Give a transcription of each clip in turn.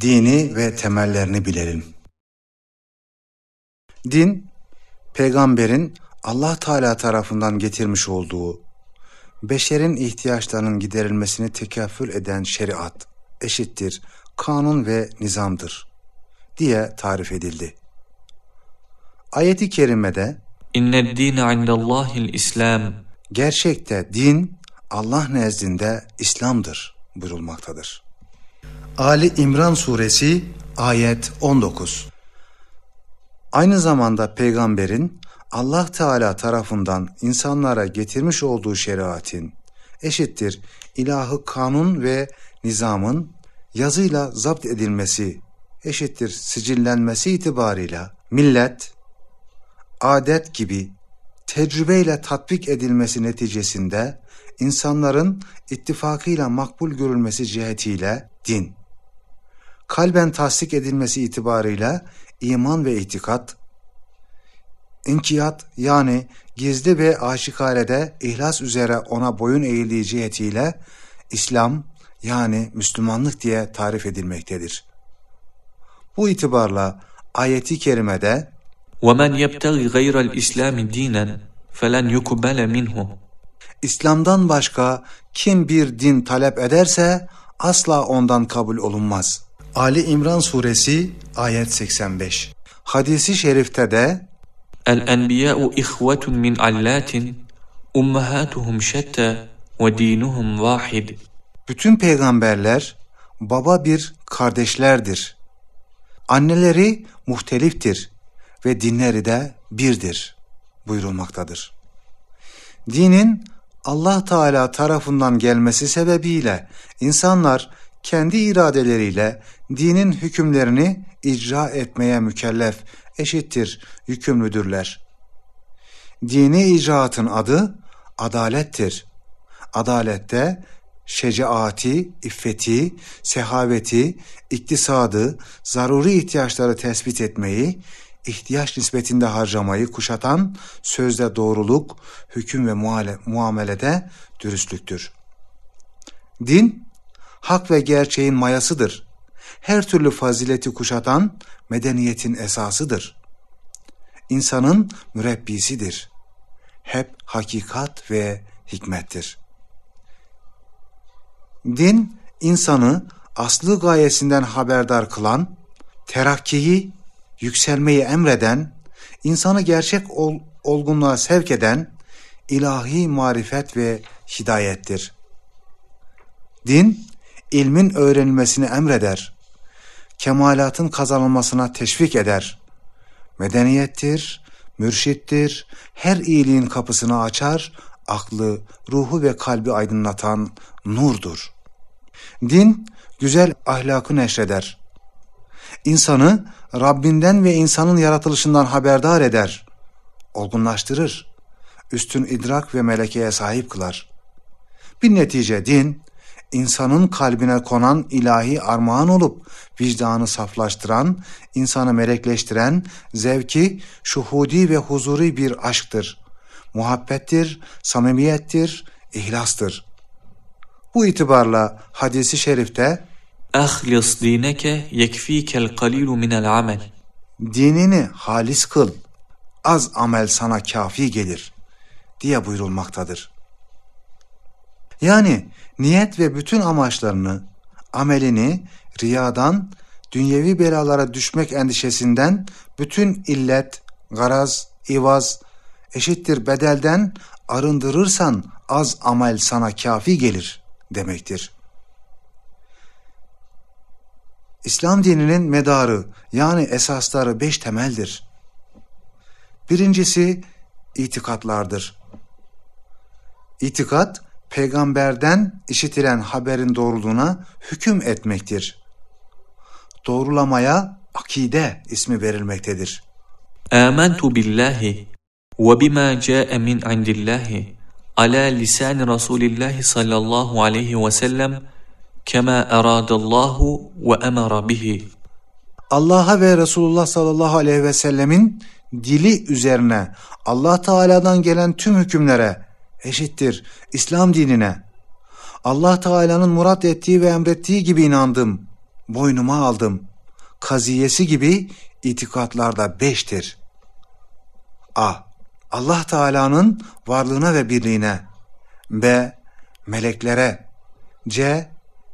dini ve temellerini bilelim. Din, peygamberin Allah Teala tarafından getirmiş olduğu beşerin ihtiyaçlarının giderilmesini tekafül eden şeriat eşittir, kanun ve nizamdır diye tarif edildi. Ayeti kerimede İnned dîne indallâhil İslam gerçekte din Allah nezdinde İslam'dır buyurulmaktadır. Ali İmran suresi ayet 19 Aynı zamanda peygamberin Allah Teala tarafından insanlara getirmiş olduğu şeriatin eşittir ilahı kanun ve nizamın yazıyla zapt edilmesi eşittir sicillenmesi itibarıyla millet adet gibi tecrübeyle tatbik edilmesi neticesinde insanların ittifakıyla makbul görülmesi cihetiyle din, kalben tasdik edilmesi itibarıyla iman ve itikat, inkiyat yani gizli ve aşikarede ihlas üzere ona boyun eğildiği cihetiyle İslam yani Müslümanlık diye tarif edilmektedir. Bu itibarla ayeti kerimede وَمَنْ يَبْتَغِ غَيْرَ الْإِسْلَامِ دِينًا فَلَنْ يُقْبَلَ مِنْهُ İslam'dan başka kim bir din talep ederse asla ondan kabul olunmaz. Ali İmran suresi ayet 85. Hadisi şerifte de El-enbiya'u ihvetun min allatin ummahatuhum şetta ve dinuhum vahid. Bütün peygamberler baba bir kardeşlerdir. Anneleri muhteliftir ve dinleri de birdir buyurulmaktadır. Dinin Allah Teala tarafından gelmesi sebebiyle insanlar kendi iradeleriyle dinin hükümlerini icra etmeye mükellef, eşittir, yükümlüdürler. Dini icraatın adı adalettir. Adalette şecaati, iffeti, sehaveti, iktisadı, zaruri ihtiyaçları tespit etmeyi, ihtiyaç nispetinde harcamayı kuşatan sözde doğruluk, hüküm ve muamelede dürüstlüktür. Din, hak ve gerçeğin mayasıdır. Her türlü fazileti kuşatan medeniyetin esasıdır. İnsanın mürebbisidir. Hep hakikat ve hikmettir. Din, insanı aslı gayesinden haberdar kılan, terakkiyi, yükselmeyi emreden, insanı gerçek ol, olgunluğa sevk eden ilahi marifet ve hidayettir. Din, ilmin öğrenilmesini emreder, kemalatın kazanılmasına teşvik eder. Medeniyettir, mürşittir, her iyiliğin kapısını açar, aklı, ruhu ve kalbi aydınlatan nurdur. Din, güzel ahlakı neşreder. İnsanı Rabbinden ve insanın yaratılışından haberdar eder, olgunlaştırır, üstün idrak ve melekeye sahip kılar. Bir netice din, insanın kalbine konan ilahi armağan olup vicdanı saflaştıran, insanı melekleştiren zevki şuhudi ve huzuri bir aşktır. Muhabbettir, samimiyettir, ihlastır. Bu itibarla hadisi şerifte "Ahlis dineke yekfikel qalilu minel amel." Dinini halis kıl. Az amel sana kafi gelir diye buyurulmaktadır. Yani niyet ve bütün amaçlarını, amelini riyadan, dünyevi belalara düşmek endişesinden bütün illet, garaz, ivaz, eşittir bedelden arındırırsan az amel sana kafi gelir demektir. İslam dininin medarı yani esasları beş temeldir. Birincisi itikatlardır. İtikat, peygamberden işitilen haberin doğruluğuna hüküm etmektir. Doğrulamaya akide ismi verilmektedir. Âmentu billahi ve bimâ câe min indillahi ala lisan Rasulillah sallallahu aleyhi ve sellem kema eradallahu ve emara bihi. Allah'a ve Resulullah sallallahu aleyhi ve sellemin dili üzerine Allah Teala'dan gelen tüm hükümlere eşittir İslam dinine Allah Teala'nın murat ettiği ve emrettiği gibi inandım boynuma aldım kaziyesi gibi itikatlarda beştir. A. Allah Teala'nın varlığına ve birliğine. B. Meleklere. C.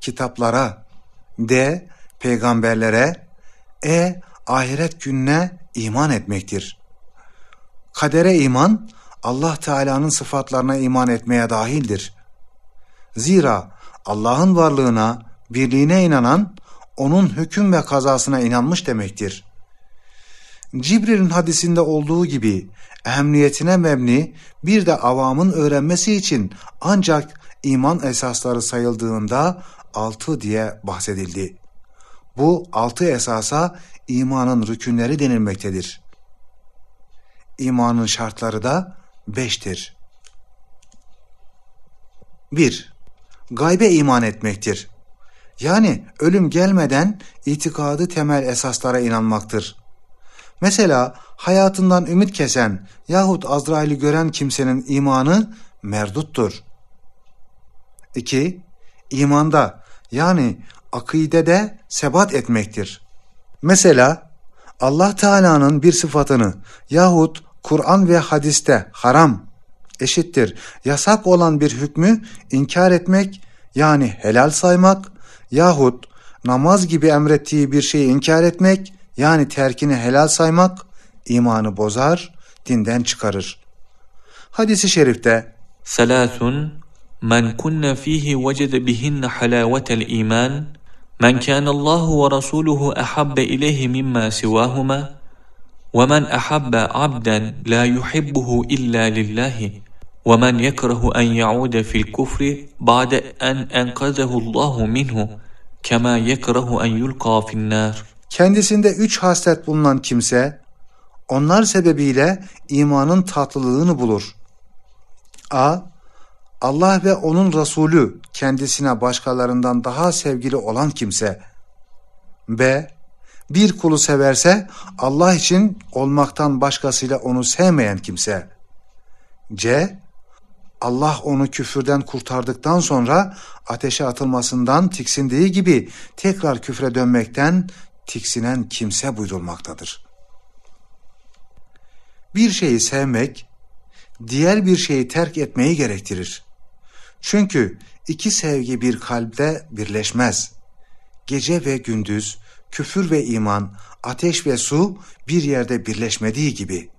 Kitaplara. D. Peygamberlere. E. Ahiret gününe iman etmektir. Kadere iman, Allah Teala'nın sıfatlarına iman etmeye dahildir. Zira Allah'ın varlığına, birliğine inanan, onun hüküm ve kazasına inanmış demektir. Cibril'in hadisinde olduğu gibi ehemmiyetine mebni bir de avamın öğrenmesi için ancak iman esasları sayıldığında altı diye bahsedildi. Bu altı esasa imanın rükünleri denilmektedir. İmanın şartları da beştir. 1. Gaybe iman etmektir. Yani ölüm gelmeden itikadı temel esaslara inanmaktır. Mesela hayatından ümit kesen yahut Azrail'i gören kimsenin imanı merduttur. 2. İmanda yani akidede sebat etmektir. Mesela Allah Teala'nın bir sıfatını yahut Kur'an ve hadiste haram eşittir yasak olan bir hükmü inkar etmek yani helal saymak yahut namaz gibi emrettiği bir şeyi inkar etmek yani terkini helal saymak imanı bozar, dinden çıkarır. Hadisi şerifte Selasun men kunna fihi vecede bihinne halavetel iman men kana Allahu ve rasuluhu ahabbe ileyhi mimma sivahuma ومن أحب عبدا لا يحبه إلا لله ومن يكره أن يعود في الكفر بعد أن أنقذه الله منه كما يكره أن يلقى في النار Kendisinde üç haslet bulunan kimse, onlar sebebiyle imanın tatlılığını bulur. A. Allah ve onun Resulü kendisine başkalarından daha sevgili olan kimse. B. Bir kulu severse Allah için olmaktan başkasıyla onu sevmeyen kimse. C. Allah onu küfürden kurtardıktan sonra ateşe atılmasından tiksindiği gibi tekrar küfre dönmekten tiksinen kimse buyurulmaktadır. Bir şeyi sevmek, diğer bir şeyi terk etmeyi gerektirir. Çünkü iki sevgi bir kalpte birleşmez. Gece ve gündüz, küfür ve iman, ateş ve su bir yerde birleşmediği gibi.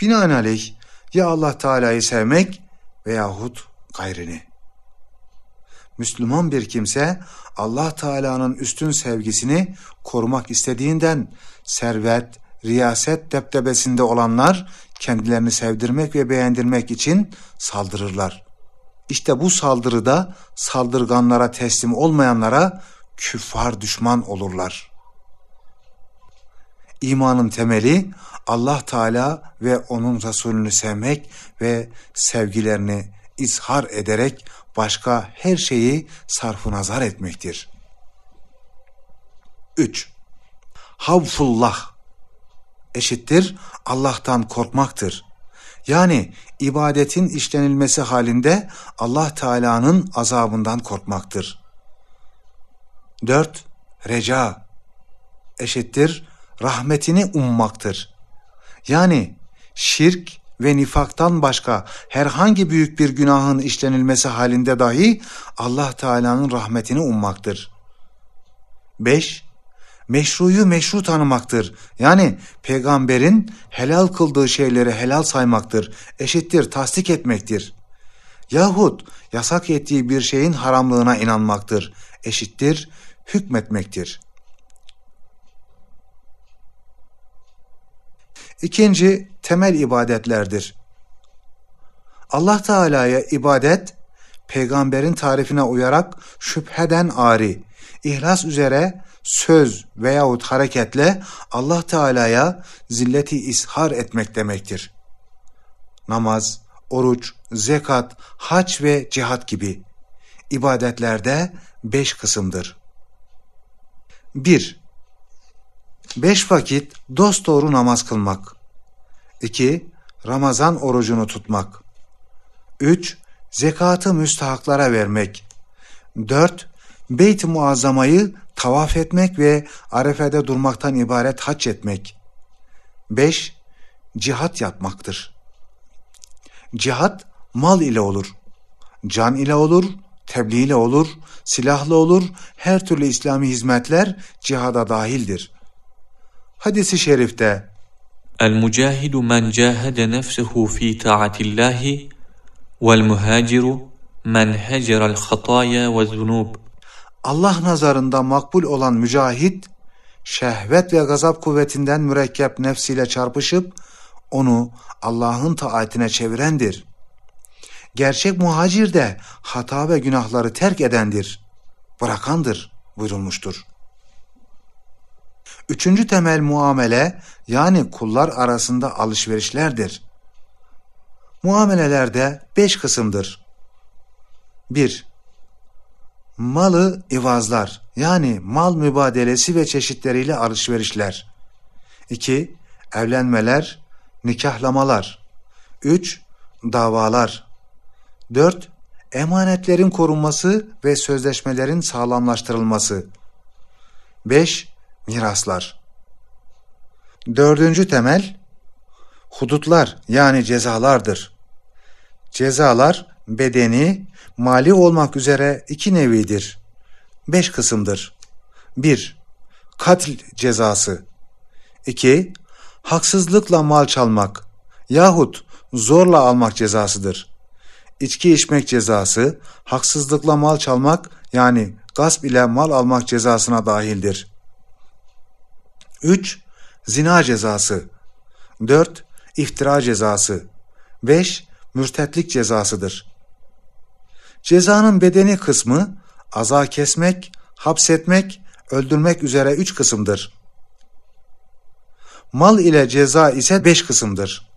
Binaenaleyh ya Allah Teala'yı sevmek veyahut gayrini. Müslüman bir kimse Allah Teala'nın üstün sevgisini korumak istediğinden servet, riyaset deptebesinde olanlar kendilerini sevdirmek ve beğendirmek için saldırırlar. İşte bu saldırıda saldırganlara teslim olmayanlara küffar düşman olurlar. İmanın temeli Allah Teala ve onun Resulünü sevmek ve sevgilerini izhar ederek başka her şeyi sarfı nazar etmektir. 3. Havfullah eşittir Allah'tan korkmaktır. Yani ibadetin işlenilmesi halinde Allah Teala'nın azabından korkmaktır. 4. Reca eşittir rahmetini ummaktır. Yani şirk ve nifaktan başka herhangi büyük bir günahın işlenilmesi halinde dahi Allah Teala'nın rahmetini ummaktır. 5. Meşruyu meşru tanımaktır. Yani peygamberin helal kıldığı şeyleri helal saymaktır. Eşittir tasdik etmektir. Yahut yasak ettiği bir şeyin haramlığına inanmaktır. Eşittir hükmetmektir. İkinci temel ibadetlerdir. Allah Teala'ya ibadet peygamberin tarifine uyarak şüpheden ari, ihlas üzere söz veyahut hareketle Allah Teala'ya zilleti ishar etmek demektir. Namaz, oruç, zekat, hac ve cihat gibi ibadetlerde beş kısımdır. 1. Beş vakit dosdoğru namaz kılmak. 2. Ramazan orucunu tutmak. 3. Zekatı müstahaklara vermek. 4. Beyt-i Muazzama'yı tavaf etmek ve arefede durmaktan ibaret hac etmek. 5. Cihat yapmaktır. Cihat mal ile olur, can ile olur, tebliğle olur, silahla olur, her türlü İslami hizmetler cihada dahildir. Hadisi şerifte El-Mücahidu men cahede nefsehu fi taatillahi vel-muhaciru men hecerel hataya ve zunub. Allah nazarında makbul olan mücahit, şehvet ve gazap kuvvetinden mürekkep nefsiyle çarpışıp onu Allah'ın taatine çevirendir. Gerçek muhacir de hata ve günahları terk edendir, bırakandır buyurulmuştur. Üçüncü temel muamele yani kullar arasında alışverişlerdir. Muamelelerde beş kısımdır. 1. Malı ivazlar yani mal mübadelesi ve çeşitleriyle alışverişler. 2. Evlenmeler, nikahlamalar. 3. Davalar. 4. Emanetlerin korunması ve sözleşmelerin sağlamlaştırılması. 5. Miraslar. Dördüncü temel, hudutlar yani cezalardır. Cezalar bedeni, mali olmak üzere iki nevidir. Beş kısımdır. 1. Katil cezası. 2. Haksızlıkla mal çalmak yahut zorla almak cezasıdır. İçki içmek cezası, haksızlıkla mal çalmak yani gasp ile mal almak cezasına dahildir. 3. Zina cezası 4. İftira cezası 5. Mürtetlik cezasıdır. Cezanın bedeni kısmı aza kesmek, hapsetmek, öldürmek üzere üç kısımdır. Mal ile ceza ise beş kısımdır.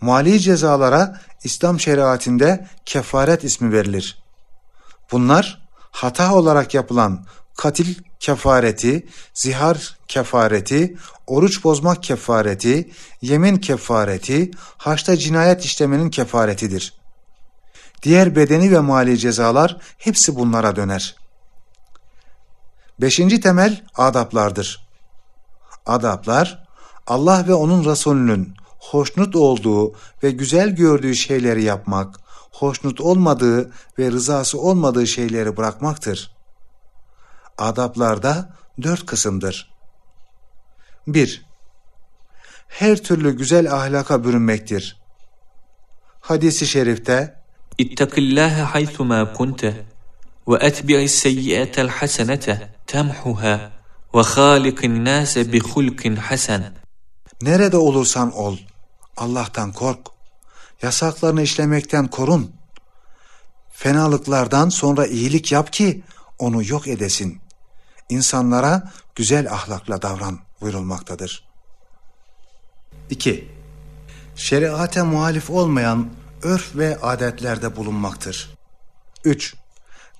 Mali cezalara İslam şeriatinde kefaret ismi verilir. Bunlar hata olarak yapılan katil kefareti, zihar kefareti, oruç bozmak kefareti, yemin kefareti, haçta cinayet işlemenin kefaretidir. Diğer bedeni ve mali cezalar hepsi bunlara döner. Beşinci temel adaplardır. Adaplar, Allah ve onun Resulünün hoşnut olduğu ve güzel gördüğü şeyleri yapmak, hoşnut olmadığı ve rızası olmadığı şeyleri bırakmaktır. Adaplarda dört kısımdır. 1. Her türlü güzel ahlaka bürünmektir. Hadis-i şerifte İttakillâhe haythumâ kunte ve etbi'is seyyiyetel hasenete temhuha ve halikin nase bi hulkin hasen Nerede olursan ol, Allah'tan kork. Yasaklarını işlemekten korun. Fenalıklardan sonra iyilik yap ki onu yok edesin. İnsanlara güzel ahlakla davran buyurulmaktadır. 2. Şeriate muhalif olmayan örf ve adetlerde bulunmaktır. 3.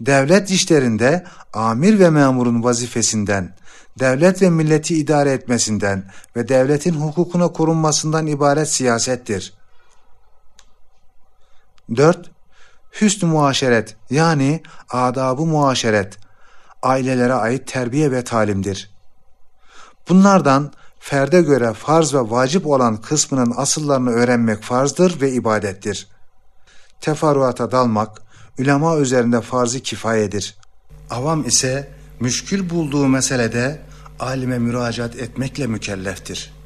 Devlet işlerinde amir ve memurun vazifesinden, devlet ve milleti idare etmesinden ve devletin hukukuna korunmasından ibaret siyasettir. 4. Hüsnü muaşeret yani adabı muaşeret, ailelere ait terbiye ve talimdir. Bunlardan ferde göre farz ve vacip olan kısmının asıllarını öğrenmek farzdır ve ibadettir. Teferruata dalmak, ülema üzerinde farzı kifayedir. Avam ise müşkül bulduğu meselede alime müracaat etmekle mükelleftir.''